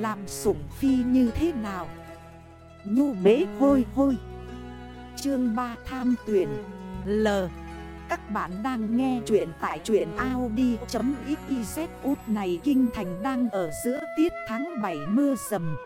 Làm sủng phi như thế nào? Nhu bế hôi hôi. Chương 3 tham tuyển. L. Các bạn đang nghe chuyện tại chuyện Audi.xyz út này kinh thành đang ở giữa tiết tháng 7 mưa sầm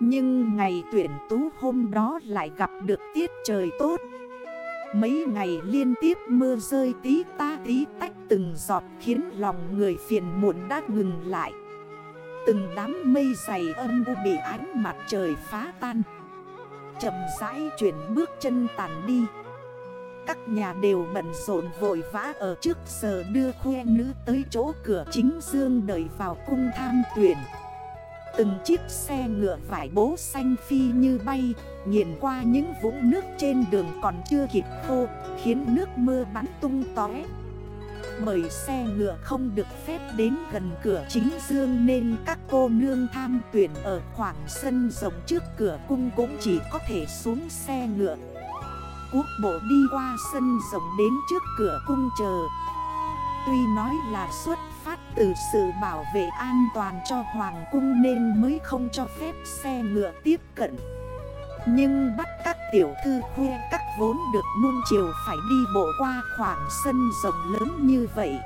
Nhưng ngày tuyển tú hôm đó lại gặp được tiết trời tốt. Mấy ngày liên tiếp mưa rơi tí ta tí tách từng giọt khiến lòng người phiền muộn đã ngừng lại. Từng đám mây dày âm u bị ánh mặt trời phá tan. Chầm rãi chuyển bước chân tàn đi. Các nhà đều bận rộn vội vã ở trước giờ đưa khuê nữ tới chỗ cửa chính dương đợi vào cung tham tuyển. Từng chiếc xe ngựa vải bố xanh phi như bay Nhìn qua những vũng nước trên đường còn chưa kịp khô, Khiến nước mưa bắn tung tóe. Bởi xe ngựa không được phép đến gần cửa chính dương Nên các cô nương tham tuyển ở khoảng sân rộng trước cửa cung cũng chỉ có thể xuống xe ngựa. Quốc bộ đi qua sân rộng đến trước cửa cung chờ. Tuy nói là xuất phát từ sự bảo vệ an toàn cho Hoàng cung nên mới không cho phép xe ngựa tiếp cận. Nhưng bắt các tiểu thư khuya các vốn được nuông chiều phải đi bộ qua khoảng sân rộng lớn như vậy.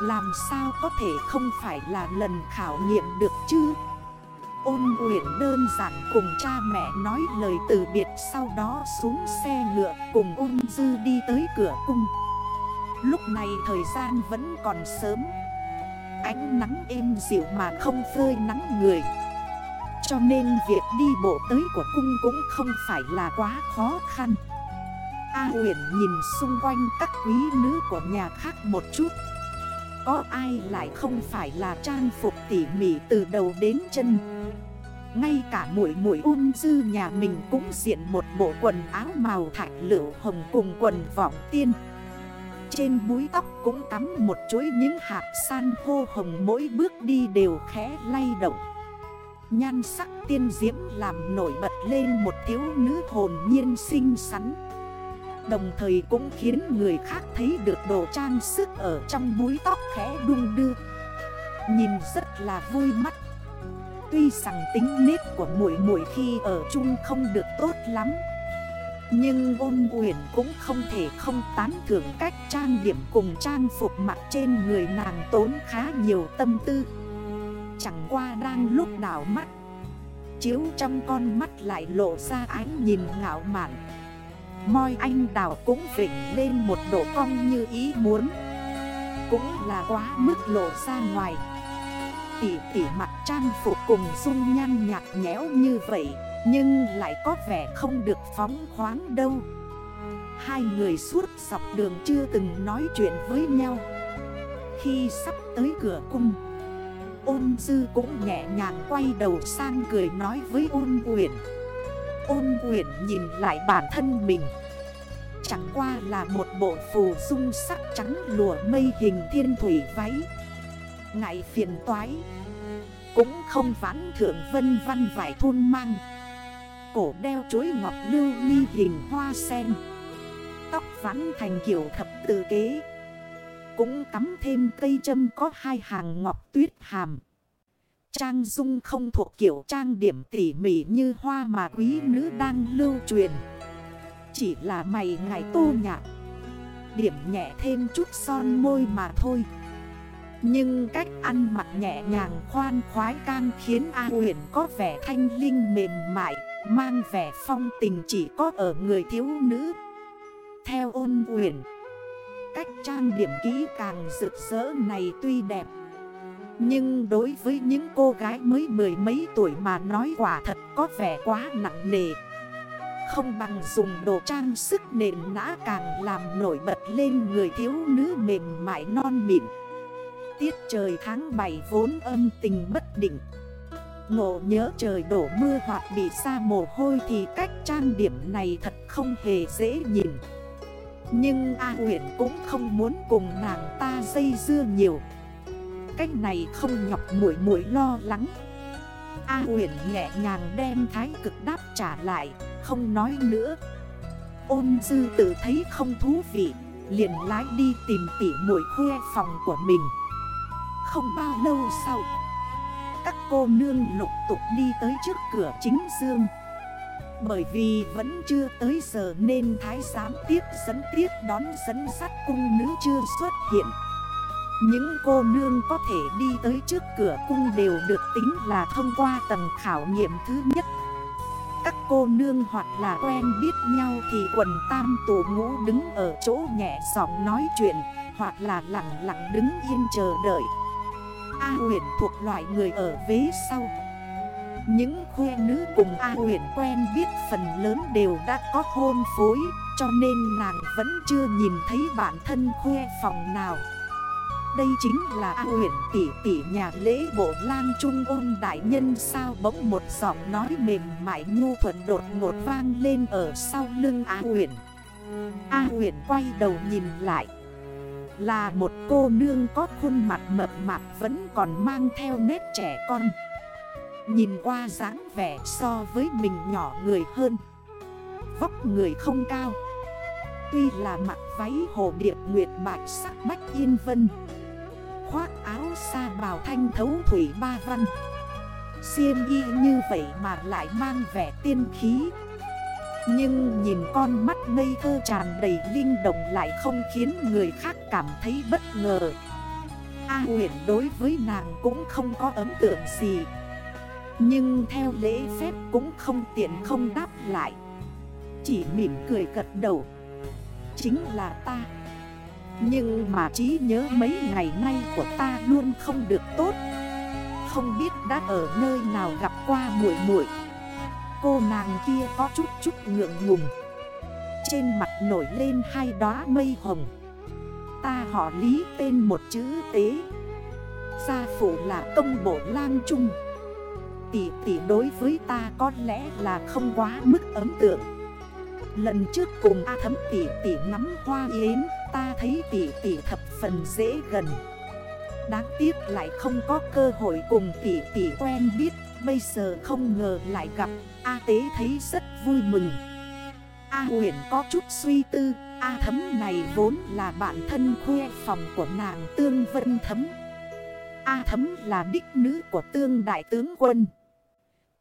Làm sao có thể không phải là lần khảo nghiệm được chứ? Ôn Uyển đơn giản cùng cha mẹ nói lời từ biệt, Sau đó xuống xe ngựa cùng ôn dư đi tới cửa cung. Lúc này thời gian vẫn còn sớm. Ánh nắng êm dịu mà không phơi nắng người. Cho nên việc đi bộ tới của cung cũng không phải là quá khó khăn. A huyền nhìn xung quanh các quý nữ của nhà khác một chút. Có ai lại không phải là trang phục tỉ mỉ từ đầu đến chân? Ngay cả mũi mũi ung dư nhà mình cũng diện một bộ quần áo màu thạch lựu hồng cùng quần vọng tiên. Trên búi tóc cũng cắm một chuỗi những hạt san hô hồng mỗi bước đi đều khẽ lay động. Nhan sắc tiên diễm làm nổi bật lên một thiếu nữ hồn nhiên xinh xắn. Đồng thời cũng khiến người khác thấy được đồ trang sức ở trong búi tóc khẽ đung đưa. Nhìn rất là vui mắt. Tuy rằng tính nết của muội muội khi ở chung không được tốt lắm, nhưng ôn quyển cũng không thể không tán thưởng cách trang điểm cùng trang phục mặt trên người nàng tốn khá nhiều tâm tư. Chẳng qua đang lúc đảo mắt. Chiếu trong con mắt lại lộ ra ánh nhìn ngạo mạn. Môi anh đảo cũng vỉnh lên một độ cong như ý muốn. Cũng là quá mức lộ ra ngoài. Tỉ tỉ mặt trang phục cùng dung nhan nhạt nhẽo như vậy, nhưng lại có vẻ không được phóng khoáng đâu. Hai người suốt dọc đường chưa từng nói chuyện với nhau. Khi sắp tới cửa cung Ôn dư cũng nhẹ nhàng quay đầu sang cười nói với ôn quyển Ôn quyển nhìn lại bản thân mình. Chẳng qua là một bộ phù dung sắc trắng lùa mây hình thiên thủy váy. Ngại phiền toái. Cũng không vãn thượng vân văn vải thôn mang. Cổ đeo chuối ngọc lưu ly hình hoa sen. Tóc vắn thành kiểu thập tử kế. Cũng cắm thêm cây châm có hai hàng ngọc tuyết hàm. Trang dung không thuộc kiểu trang điểm tỉ mỉ như hoa mà quý nữ đang lưu truyền. Chỉ là mày ngài tô nhạc. Điểm nhẹ thêm chút son môi mà thôi. Nhưng cách ăn mặc nhẹ nhàng khoan khoái càng khiến A huyền có vẻ thanh linh mềm mại, Mang vẻ phong tình chỉ có ở người thiếu nữ. Theo ôn huyền Cách trang điểm kỹ càng rực rỡ này tuy đẹp. Nhưng đối với những cô gái mới mười mấy tuổi mà nói quả thật có vẻ quá nặng nề. Không bằng dùng đồ trang sức nền nã càng làm nổi bật lên người thiếu nữ mềm mại non mịn. Tiết trời tháng 7 vốn âm tình bất định. Ngộ nhớ trời đổ mưa hoặc bị xa mồ hôi thì cách trang điểm này thật không hề dễ nhìn. Nhưng A huyện cũng không muốn cùng nàng ta dây dưa nhiều. Cách này không nhọc mũi mũi lo lắng. A huyện nhẹ nhàng đem thái cực đáp trả lại, Không nói nữa. Ôn dư tự thấy không thú vị, Liền lái đi tìm tỉ mũi khuê phòng của mình. Không bao lâu sau, các cô nương lục tục đi tới trước cửa chính dương. Bởi vì vẫn chưa tới giờ nên thái giám tiếp dẫn tiếp đón dẫn sắt cung nữ chưa xuất hiện. Những cô nương có thể đi tới trước cửa cung đều được tính là thông qua tầng khảo nghiệm thứ nhất. Các cô nương hoặc là quen biết nhau thì quần tam tổ ngũ đứng ở chỗ nhẹ giọng nói chuyện, Hoặc là lặng lặng đứng yên chờ đợi. A huyền thuộc loại người ở vế sau. Những khuê nữ cùng A huyền quen biết phần lớn đều đã có hôn phối, Cho nên nàng vẫn chưa nhìn thấy bản thân khuê phòng nào. Đây chính là A huyện tỷ tỷ nhà lễ bộ lang trung ôn đại nhân sao bỗng một giọng nói mềm mại nhu thuận đột ngột vang lên ở sau lưng A huyện A huyện quay đầu nhìn lại. Là một cô nương có khuôn mặt mập mạp vẫn còn mang theo nét trẻ con. Nhìn qua dáng vẻ so với mình nhỏ người hơn. Vóc người không cao. Tuy là mặc váy hồ điệp nguyệt bạch sắc bách yên vân. Khoác áo sa bào thanh thấu thủy ba văn. Xiêm y như vậy mà lại mang vẻ tiên khí. Nhưng nhìn con mắt ngây thơ tràn đầy linh động lại không khiến người khác cảm thấy bất ngờ. A huyện đối với nàng cũng không có ấn tượng gì. Nhưng theo lễ phép cũng không tiện không đáp lại. Chỉ mỉm cười gật đầu. Chính là ta. Nhưng mà trí nhớ mấy ngày nay của ta luôn không được tốt. Không biết đã ở nơi nào gặp qua muội muội. Cô nàng kia có chút chút ngượng ngùng. Trên mặt nổi lên hai đóa mây hồng. Ta họ lý tên một chữ tế. Gia phụ là công bộ lang trung. Tỷ tỷ đối với ta có lẽ là không quá mức ấm tượng. Lần trước cùng A thấm tỷ tỷ nắm hoa yến, Ta thấy tỷ tỷ thập phần dễ gần. Đáng tiếc lại không có cơ hội cùng tỷ tỷ quen biết, Bây giờ không ngờ lại gặp, A tế thấy rất vui mừng. A huyền có chút suy tư, A thấm này vốn là bạn thân khuê phòng của nàng Tương Vân Thấm. A thấm là đích nữ của Tương Đại Tướng Quân.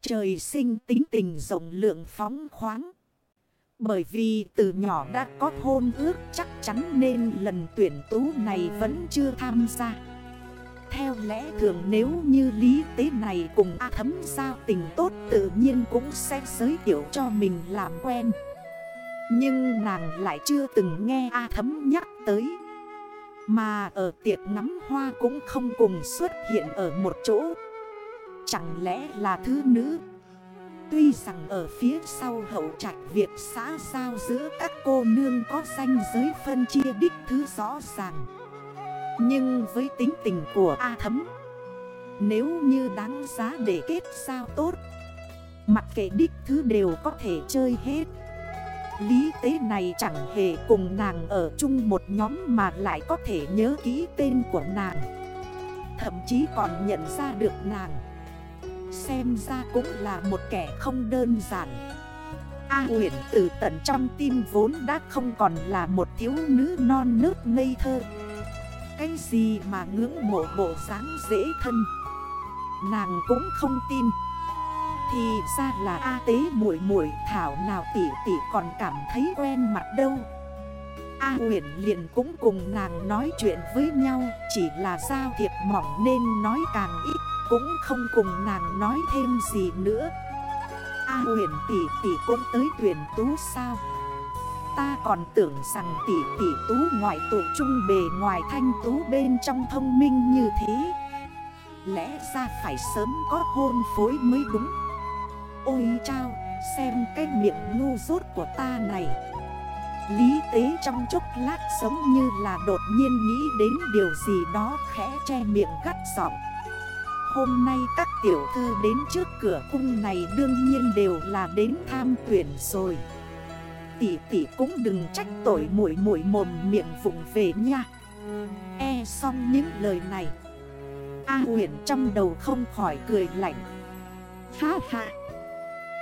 Trời sinh tính tình rộng lượng phóng khoáng. Bởi vì từ nhỏ đã có hôn ước chắc chắn nên lần tuyển tú này vẫn chưa tham gia. Theo lẽ thường nếu như lý tế này cùng A thấm giao tình tốt tự nhiên cũng sẽ giới thiệu cho mình làm quen. Nhưng nàng lại chưa từng nghe A thấm nhắc tới. Mà ở tiệc ngắm hoa cũng không cùng xuất hiện ở một chỗ. Chẳng lẽ là thứ nữ? Tuy rằng ở phía sau hậu trạch việc xã giao giữa các cô nương có danh giới phân chia đích thứ rõ ràng. Nhưng với tính tình của A Thấm, Nếu như đáng giá để kết giao tốt, Mặc kệ đích thứ đều có thể chơi hết. Lý tế này chẳng hề cùng nàng ở chung một nhóm mà lại có thể nhớ kỹ tên của nàng. Thậm chí còn nhận ra được nàng. Xem ra cũng là một kẻ không đơn giản. A huyện từ tận trong tim vốn đã không còn là một thiếu nữ non nớt ngây thơ. Cái gì mà ngưỡng mộ bộ dáng dễ thân? Nàng cũng không tin. Thì ra là A tế muội muội thảo nào tỷ tỷ còn cảm thấy quen mặt đâu. A huyền liền cũng cùng nàng nói chuyện với nhau, Chỉ là giao thiệp mỏng nên nói càng ít, cũng không cùng nàng nói thêm gì nữa. A huyền tỷ tỷ cũng tới tuyển tú sao? Ta còn tưởng rằng tỷ tỷ tú ngoại tụ trung bề ngoài thanh tú bên trong thông minh như thế. Lẽ ra phải sớm có hôn phối mới đúng. Ôi chao, xem cái miệng ngu rốt của ta này. Lý tế trong chốc lát giống như là đột nhiên nghĩ đến điều gì đó khẽ che miệng gắt giọng. Hôm nay các tiểu thư đến trước cửa cung này đương nhiên đều là đến tham tuyển rồi. Tỷ tỷ cũng đừng trách tội mũi mũi mồm miệng vụng về nha. E xong những lời này. A huyền trong đầu không khỏi cười lạnh. Ha ha.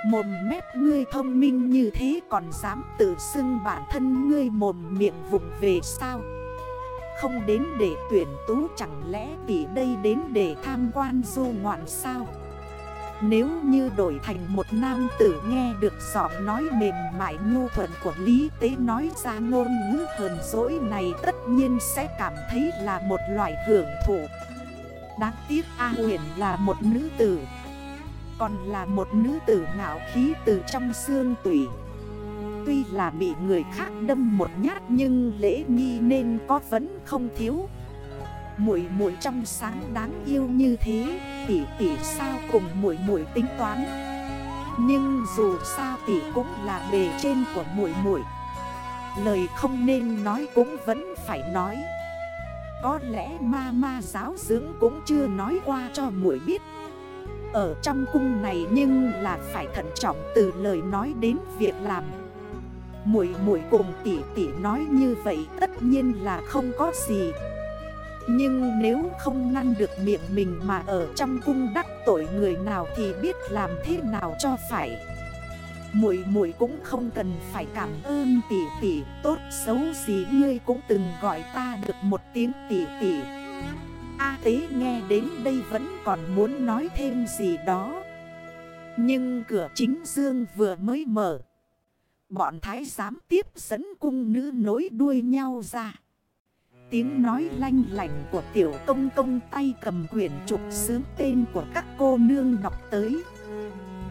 Mồm mép ngươi thông minh như thế còn dám tự xưng bản thân ngươi mồm miệng vụng về sao? Không đến để tuyển tú chẳng lẽ tỷ đây đến để tham quan du ngoạn sao? Nếu như đổi thành một nam tử nghe được giọng nói mềm mại nhu thuận của Lý Tế nói ra ngôn ngữ hờn dỗi này tất nhiên sẽ cảm thấy là một loại hưởng thụ. Đáng tiếc A huyền là một nữ tử. Còn là một nữ tử ngạo khí từ trong xương tủy. Tuy là bị người khác đâm một nhát nhưng lễ nghi nên có vẫn không thiếu. Mũi mũi trong sáng đáng yêu như thế, Tỷ tỷ sao cùng mũi mũi tính toán. Nhưng dù sao tỷ cũng là bề trên của mũi mũi Lời không nên nói cũng vẫn phải nói. Có lẽ ma ma giáo dưỡng cũng chưa nói qua cho muội biết. Ở trong cung này nhưng là phải thận trọng từ lời nói đến việc làm. Muội muội cùng tỷ tỷ nói như vậy tất nhiên là không có gì. Nhưng nếu không ngăn được miệng mình mà ở trong cung đắc tội người nào thì biết làm thế nào cho phải. Muội muội cũng không cần phải cảm ơn tỷ tỷ, Tốt xấu gì ngươi cũng từng gọi ta được một tiếng tỷ tỷ. A tế nghe đến đây vẫn còn muốn nói thêm gì đó Nhưng cửa chính dương vừa mới mở Bọn thái giám tiếp dẫn cung nữ nối đuôi nhau ra. Tiếng nói lanh lành của tiểu công công tay cầm quyển trục sướng tên của các cô nương đọc tới.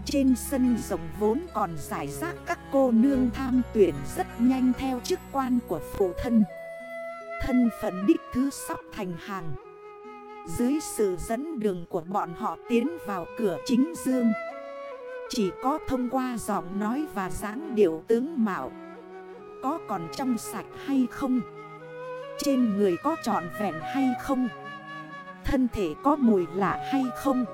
Trên sân rộng vốn còn giải rác các cô nương tham tuyển rất nhanh theo chức quan của phụ thân. Thân phận đích thứ sắp thành hàng. Dưới sự dẫn đường của bọn họ tiến vào cửa chính dương. Chỉ có thông qua giọng nói và dáng điệu tướng mạo. Có còn trong sạch hay không? Trên người có trọn vẹn hay không? Thân thể có mùi lạ hay không?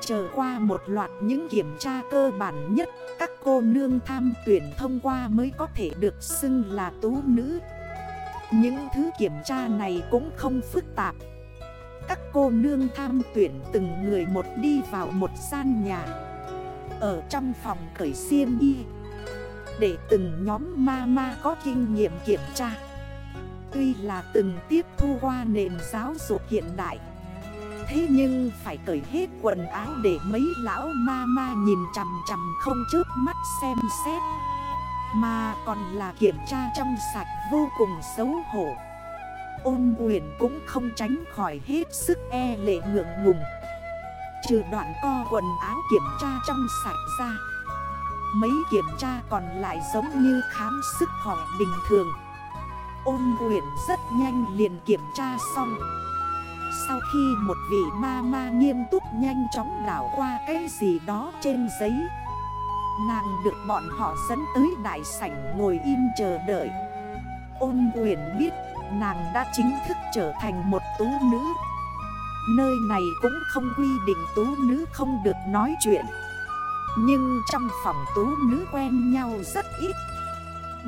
Chờ qua một loạt những kiểm tra cơ bản nhất, Các cô nương tham tuyển thông qua mới có thể được xưng là tú nữ. Những thứ kiểm tra này cũng không phức tạp. Các cô nương tham tuyển từng người một đi vào một gian nhà. Ở trong phòng cởi xiêm y, Để từng nhóm ma ma có kinh nghiệm kiểm tra. Tuy là từng tiếp thu qua nền giáo dục hiện đại, Thế nhưng phải cởi hết quần áo để mấy lão ma ma nhìn chằm chằm không chớp mắt xem xét. Mà còn là kiểm tra trong sạch vô cùng xấu hổ. Ôn quyền cũng không tránh khỏi hết sức e lệ ngượng ngùng. Trừ đoạn co quần áo kiểm tra trong sạch ra, Mấy kiểm tra còn lại giống như khám sức khỏe bình thường. Ôn quyển rất nhanh liền kiểm tra xong. Sau khi một vị ma ma nghiêm túc nhanh chóng đảo qua cái gì đó trên giấy, Nàng được bọn họ dẫn tới đại sảnh ngồi im chờ đợi. Ôn quyển biết nàng đã chính thức trở thành một tú nữ. Nơi này cũng không quy định tú nữ không được nói chuyện. Nhưng trong phòng tú nữ quen nhau rất ít.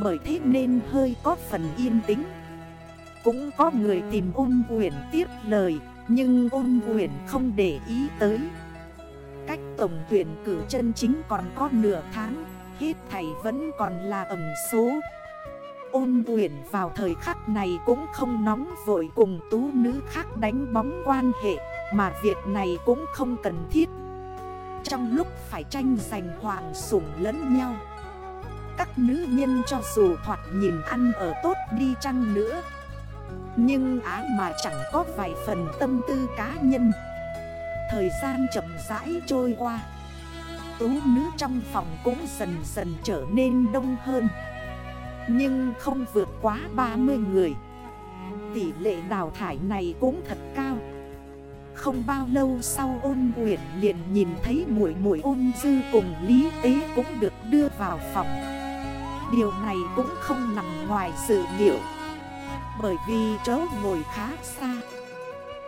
Bởi thế nên hơi có phần yên tĩnh. Cũng có người tìm ôn quyển tiếp lời, Nhưng ôn quyển không để ý tới. Cách tổng tuyển cử chân chính còn có nửa tháng, Hết thầy vẫn còn là ẩm số ôn quyển vào thời khắc này cũng không nóng vội cùng tú nữ khác đánh bóng quan hệ, Mà việc này cũng không cần thiết. Trong lúc phải tranh giành hoàng sủng lẫn nhau, Các nữ nhân cho dù thoạt nhìn ăn ở tốt đi chăng nữa, Nhưng á mà chẳng có vài phần tâm tư cá nhân. Thời gian chậm rãi trôi qua, Tú nữ trong phòng cũng dần dần trở nên đông hơn nhưng không vượt quá 30 người. Tỷ lệ đào thải này cũng thật cao. Không bao lâu sau ôn quyển liền nhìn thấy mũi mũi ôn dư cùng Lý Tế cũng được đưa vào phòng. Điều này cũng không nằm ngoài sự liệu. Bởi vì chỗ ngồi khá xa,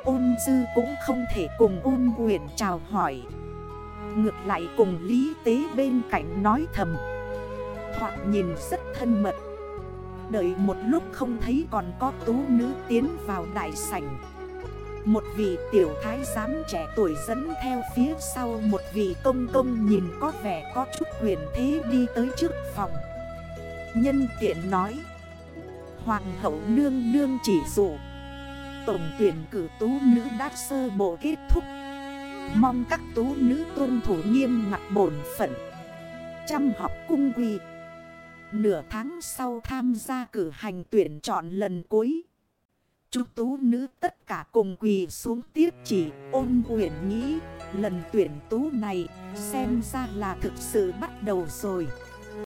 Ôn dư cũng không thể cùng ôn quyển chào hỏi. Ngược lại cùng Lý Tế bên cạnh nói thầm. Thoạt nhìn rất thân mật Đợi một lúc không thấy còn có tú nữ tiến vào đại sảnh. Một vị tiểu thái giám trẻ tuổi dẫn theo phía sau Một vị công công nhìn có vẻ có chút huyền thế đi tới trước phòng. Nhân tiện nói, Hoàng hậu nương nương chỉ dụ. Tổng tuyển cử tú nữ đã sơ bộ kết thúc. Mong các tú nữ tuân thủ nghiêm ngặt bổn phận. Chăm học cung quỳ Nửa tháng sau tham gia cử hành tuyển chọn lần cuối. Chú tú nữ tất cả cùng quỳ xuống tiếp chỉ, ôn quyển nghĩ, Lần tuyển tú này xem ra là thực sự bắt đầu rồi.